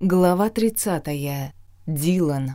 Глава 30. Дилан.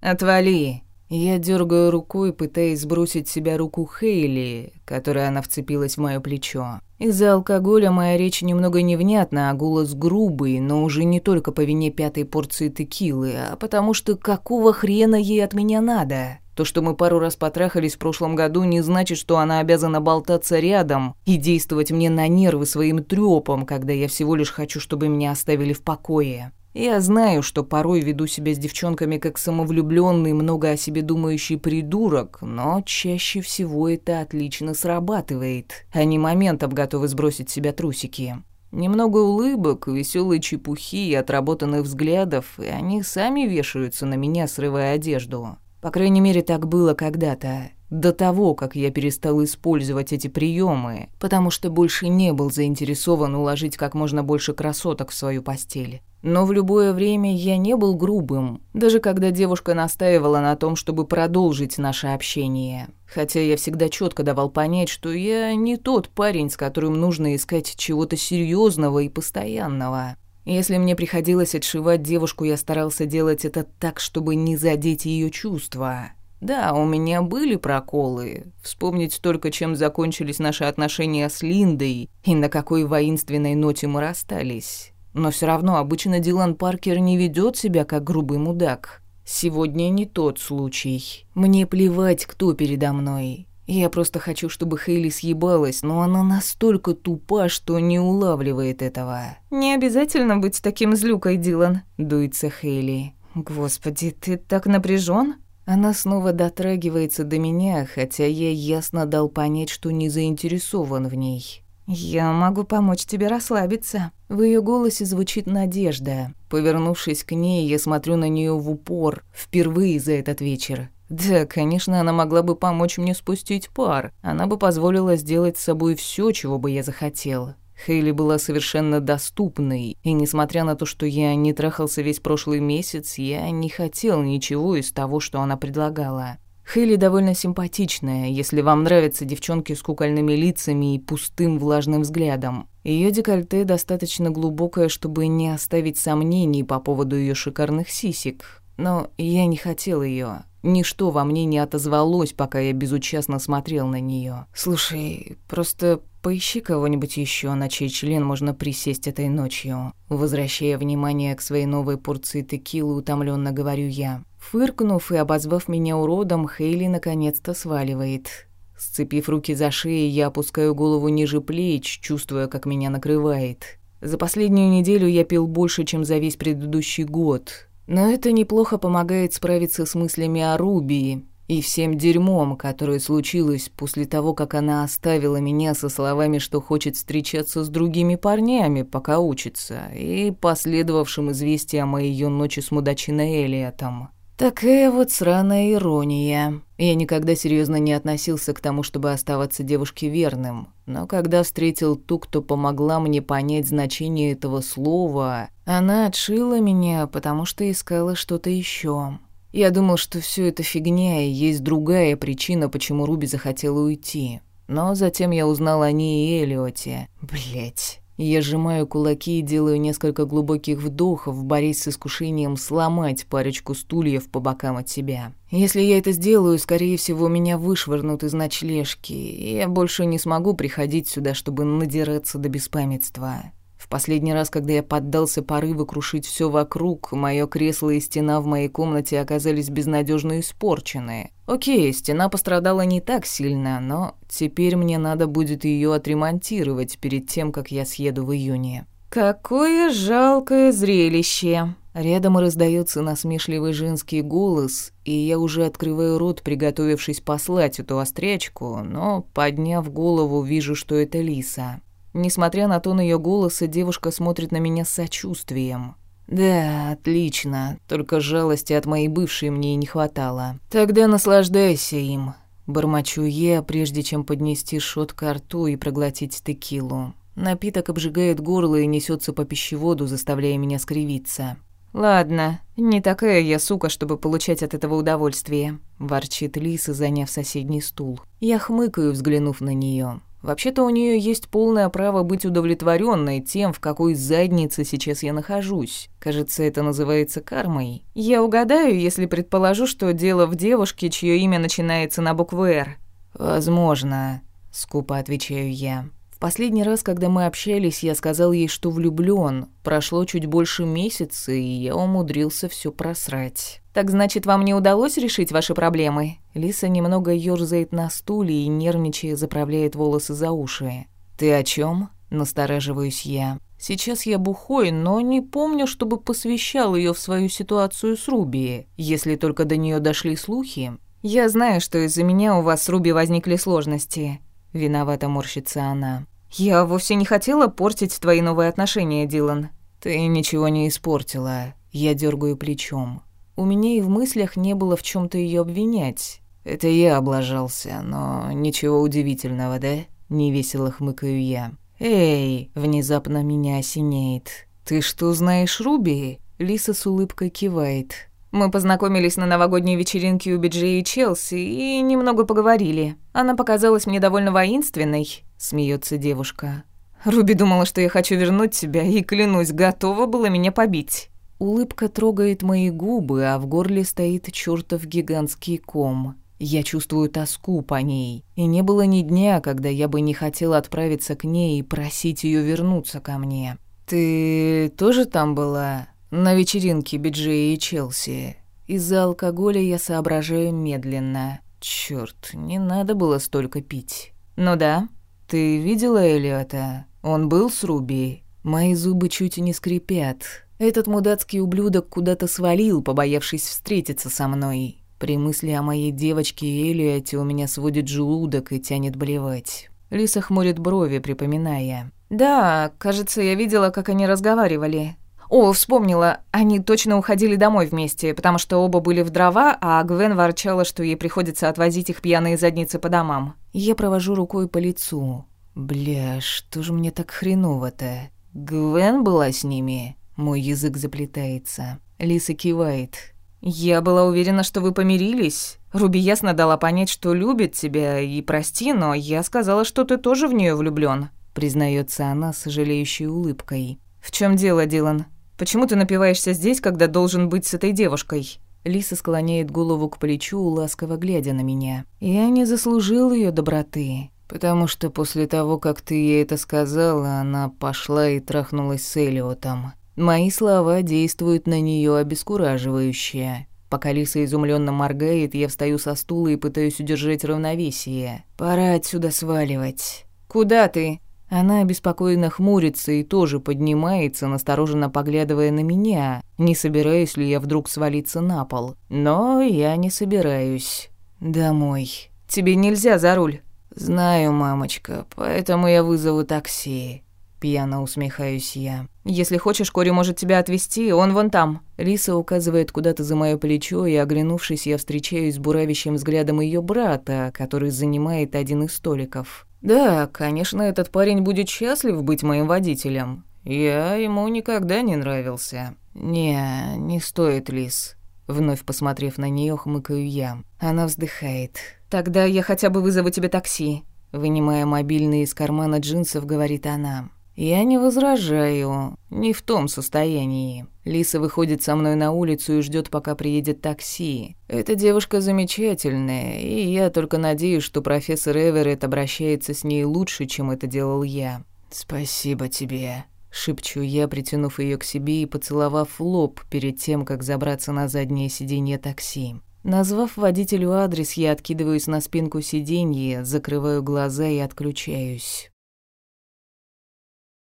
«Отвали!» Я дергаю рукой, пытаясь сбросить с себя руку Хейли, которой она вцепилась в моё плечо. Из-за алкоголя моя речь немного невнятна, а голос грубый, но уже не только по вине пятой порции текилы, а потому что какого хрена ей от меня надо? То, что мы пару раз потрахались в прошлом году, не значит, что она обязана болтаться рядом и действовать мне на нервы своим трёпом, когда я всего лишь хочу, чтобы меня оставили в покое. Я знаю, что порой веду себя с девчонками как самовлюбленный, много о себе думающий придурок, но чаще всего это отлично срабатывает. Они моментом готовы сбросить с себя трусики. Немного улыбок, веселой чепухи и отработанных взглядов, и они сами вешаются на меня, срывая одежду. По крайней мере, так было когда-то, до того, как я перестал использовать эти приемы, потому что больше не был заинтересован уложить как можно больше красоток в свою постель. Но в любое время я не был грубым, даже когда девушка настаивала на том, чтобы продолжить наше общение. Хотя я всегда четко давал понять, что я не тот парень, с которым нужно искать чего-то серьезного и постоянного. Если мне приходилось отшивать девушку, я старался делать это так, чтобы не задеть ее чувства. Да, у меня были проколы. Вспомнить только, чем закончились наши отношения с Линдой и на какой воинственной ноте мы расстались. Но все равно обычно Дилан Паркер не ведет себя как грубый мудак. Сегодня не тот случай. Мне плевать, кто передо мной. Я просто хочу, чтобы Хейли съебалась, но она настолько тупа, что не улавливает этого. «Не обязательно быть таким злюкой, Дилан», — дуется Хейли. «Господи, ты так напряжен? Она снова дотрагивается до меня, хотя я ясно дал понять, что не заинтересован в ней. «Я могу помочь тебе расслабиться». В ее голосе звучит надежда. Повернувшись к ней, я смотрю на нее в упор, впервые за этот вечер. Да, конечно, она могла бы помочь мне спустить пар. Она бы позволила сделать с собой все, чего бы я захотел. Хейли была совершенно доступной, и несмотря на то, что я не трахался весь прошлый месяц, я не хотел ничего из того, что она предлагала. Хейли довольно симпатичная, если вам нравятся девчонки с кукольными лицами и пустым влажным взглядом. Ее декольте достаточно глубокое, чтобы не оставить сомнений по поводу ее шикарных сисек. Но я не хотел ее. Ничто во мне не отозвалось, пока я безучастно смотрел на нее. «Слушай, просто поищи кого-нибудь еще, на чей член можно присесть этой ночью». Возвращая внимание к своей новой порции текилы, утомленно говорю я. Фыркнув и обозвав меня уродом, Хейли наконец-то сваливает. Сцепив руки за шеей, я опускаю голову ниже плеч, чувствуя, как меня накрывает. За последнюю неделю я пил больше, чем за весь предыдущий год. Но это неплохо помогает справиться с мыслями о Рубии и всем дерьмом, которое случилось после того, как она оставила меня со словами, что хочет встречаться с другими парнями, пока учится, и последовавшим известием о ее ночи с мудачиной Элиотом. Такая вот сраная ирония. Я никогда серьезно не относился к тому, чтобы оставаться девушке верным. Но когда встретил ту, кто помогла мне понять значение этого слова, она отшила меня, потому что искала что-то еще. Я думал, что все это фигня, и есть другая причина, почему Руби захотела уйти. Но затем я узнал о ней и Элиоте. Блять. Я сжимаю кулаки и делаю несколько глубоких вдохов, борясь с искушением сломать парочку стульев по бокам от себя. Если я это сделаю, скорее всего, меня вышвырнут из ночлежки, и я больше не смогу приходить сюда, чтобы надираться до беспамятства. Последний раз, когда я поддался порыву крушить все вокруг, мое кресло и стена в моей комнате оказались безнадежно испорчены. Окей, стена пострадала не так сильно, но теперь мне надо будет ее отремонтировать перед тем, как я съеду в июне. «Какое жалкое зрелище!» Рядом раздается насмешливый женский голос, и я уже открываю рот, приготовившись послать эту острячку, но, подняв голову, вижу, что это Лиса. Несмотря на тон ее голоса, девушка смотрит на меня с сочувствием. «Да, отлично, только жалости от моей бывшей мне и не хватало. Тогда наслаждайся им». Бормочу я, прежде чем поднести шот к рту и проглотить текилу. Напиток обжигает горло и несется по пищеводу, заставляя меня скривиться. «Ладно, не такая я сука, чтобы получать от этого удовольствие», – ворчит Лиса, заняв соседний стул. Я хмыкаю, взглянув на нее. Вообще-то у нее есть полное право быть удовлетворенной тем, в какой заднице сейчас я нахожусь. Кажется, это называется кармой. Я угадаю, если предположу, что дело в девушке, чье имя начинается на букву «Р». «Возможно», — скупо отвечаю я. В последний раз, когда мы общались, я сказал ей, что влюблён. Прошло чуть больше месяца, и я умудрился всё просрать. «Так значит, вам не удалось решить ваши проблемы?» Лиса немного ёрзает на стуле и, нервничая, заправляет волосы за уши. «Ты о чём?» – настораживаюсь я. Сейчас я бухой, но не помню, чтобы посвящал её в свою ситуацию с Руби, если только до неё дошли слухи. «Я знаю, что из-за меня у вас с Руби возникли сложности», — виновато морщится она. «Я вовсе не хотела портить твои новые отношения, Дилан». «Ты ничего не испортила». Я дергаю плечом. У меня и в мыслях не было в чем то ее обвинять. Это я облажался, но ничего удивительного, да? Невесело хмыкаю я. «Эй!» — внезапно меня осеняет. «Ты что, знаешь Руби?» Лиса с улыбкой кивает. Мы познакомились на новогодней вечеринке у Биджей и Челси и немного поговорили. Она показалась мне довольно воинственной, смеется девушка. Руби думала, что я хочу вернуть тебя, и, клянусь, готова была меня побить. Улыбка трогает мои губы, а в горле стоит чертов гигантский ком. Я чувствую тоску по ней, и не было ни дня, когда я бы не хотела отправиться к ней и просить ее вернуться ко мне. «Ты тоже там была?» На вечеринке Биджея и Челси. Из-за алкоголя я соображаю медленно. Чёрт, не надо было столько пить. Ну да. Ты видела Элиота? Он был с Руби? Мои зубы чуть не скрипят. Этот мудацкий ублюдок куда-то свалил, побоявшись встретиться со мной. При мысли о моей девочке Элиоте у меня сводит желудок и тянет блевать. Лиса хмурит брови, припоминая. «Да, кажется, я видела, как они разговаривали. О, вспомнила, они точно уходили домой вместе, потому что оба были в дрова, а Гвен ворчала, что ей приходится отвозить их пьяные задницы по домам. Я провожу рукой по лицу. Бля, что же мне так хреново-то? Гвен была с ними? Мой язык заплетается. Лиса кивает. «Я была уверена, что вы помирились. Руби ясно дала понять, что любит тебя, и прости, но я сказала, что ты тоже в нее влюблён», признается она с сожалеющей улыбкой. «В чем дело, Дилан? Почему ты напиваешься здесь, когда должен быть с этой девушкой?» Лиса склоняет голову к плечу, ласково глядя на меня. «Я не заслужил ее доброты, потому что после того, как ты ей это сказала, она пошла и трахнулась с Элиотом. Мои слова действуют на нее обескураживающе. Пока Лиса изумленно моргает, я встаю со стула и пытаюсь удержать равновесие. Пора отсюда сваливать. «Куда ты?» Она обеспокоенно хмурится и тоже поднимается, настороженно поглядывая на меня, не собираюсь ли я вдруг свалиться на пол. Но я не собираюсь. Домой. Тебе нельзя за руль. Знаю, мамочка, поэтому я вызову такси. Пьяно усмехаюсь я. «Если хочешь, Кори может тебя отвезти, он вон там». Лиса указывает куда-то за моё плечо, и, оглянувшись, я встречаюсь с буравящим взглядом её брата, который занимает один из столиков. Да, конечно, этот парень будет счастлив быть моим водителем. Я ему никогда не нравился. Не, не стоит, Лис. Вновь посмотрев на нее, хмыкаю я. Она вздыхает. Тогда я хотя бы вызову тебе такси. Вынимая мобильный из кармана джинсов, говорит она. Я не возражаю, не в том состоянии. Лиса выходит со мной на улицу и ждет, пока приедет такси. Эта девушка замечательная, и я только надеюсь, что профессор Эверетт обращается с ней лучше, чем это делал я. Спасибо тебе, шепчу я, притянув ее к себе и поцеловав лоб перед тем, как забраться на заднее сиденье такси. Назвав водителю адрес, я откидываюсь на спинку сиденья, закрываю глаза и отключаюсь.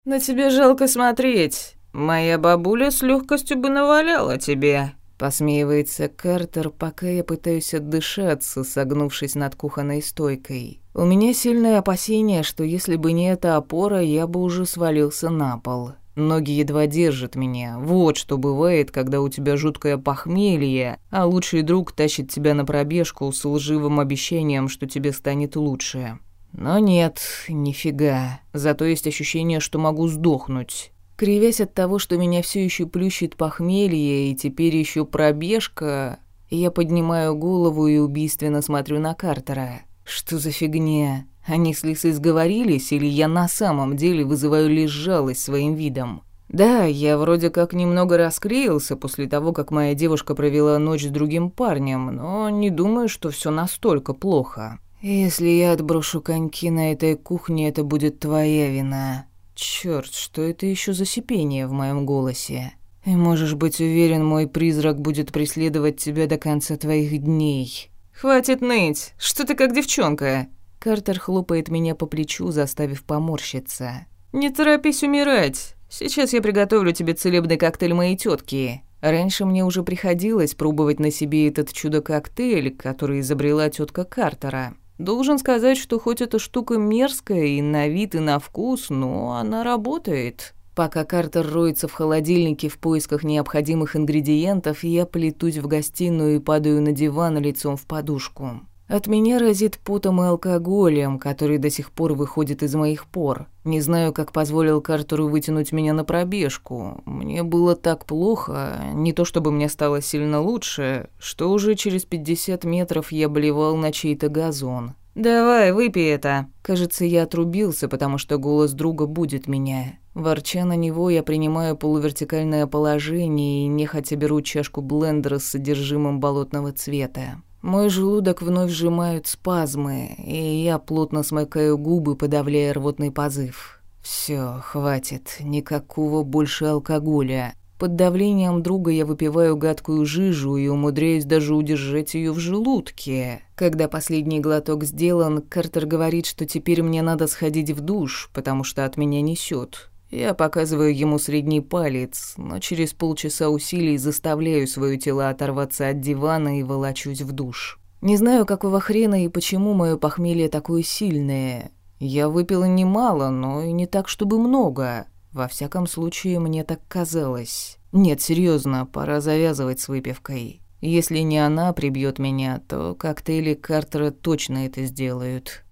«На тебе жалко смотреть. Моя бабуля с легкостью бы наваляла тебе», — посмеивается Картер, пока я пытаюсь отдышаться, согнувшись над кухонной стойкой. У меня сильное опасение, что если бы не эта опора, я бы уже свалился на пол. Ноги едва держат меня. Вот что бывает, когда у тебя жуткое похмелье, а лучший друг тащит тебя на пробежку с лживым обещанием, что тебе станет лучше. Но нет, нифига. Зато есть ощущение, что могу сдохнуть. Кривясь от того, что меня все еще плющит похмелье, и теперь еще пробежка, я поднимаю голову и убийственно смотрю на Картера. Что за фигня? Они с Лисой сговорились, или я на самом деле вызываю лишь жалость своим видом? Да, я вроде как немного расклеился после того, как моя девушка провела ночь с другим парнем, но не думаю, что все настолько плохо. Если я отброшу коньки на этой кухне, это будет твоя вина. Черт, что это еще за сипение в моем голосе? И можешь быть уверен, мой призрак будет преследовать тебя до конца твоих дней. Хватит ныть, что ты как девчонка. Картер хлопает меня по плечу, заставив поморщиться. Не торопись умирать. Сейчас я приготовлю тебе целебный коктейль моей тетки. Раньше мне уже приходилось пробовать на себе этот чудо-коктейль, который изобрела тетка Картера. Должен сказать, что хоть эта штука мерзкая и на вид, и на вкус, но она работает. Пока Картер роется в холодильнике в поисках необходимых ингредиентов, я плетусь в гостиную и падаю на диван лицом в подушку. От меня разит потом и алкоголем, который до сих пор выходит из моих пор. Не знаю, как позволил Картеру вытянуть меня на пробежку. Мне было так плохо, не то чтобы мне стало сильно лучше, что уже через 50 метров я блевал на чей-то газон. «Давай, выпей это». Кажется, я отрубился, потому что голос друга будет меня. Ворча на него, я принимаю полувертикальное положение и нехотя беру чашку блендера с содержимым болотного цвета. Мой желудок вновь сжимают спазмы, и я плотно смыкаю губы, подавляя рвотный позыв. Все, хватит, никакого больше алкоголя. Под давлением друга я выпиваю гадкую жижу и умудряюсь даже удержать ее в желудке. Когда последний глоток сделан, Картер говорит, что теперь мне надо сходить в душ, потому что от меня несет. Я показываю ему средний палец, но через полчаса усилий заставляю свое тело оторваться от дивана и волочусь в душ. Не знаю, какого хрена и почему мое похмелье такое сильное. Я выпила немало, но и не так, чтобы много. Во всяком случае, мне так казалось. Нет, серьезно, пора завязывать с выпивкой. Если не она прибьет меня, то коктейли Картера точно это сделают.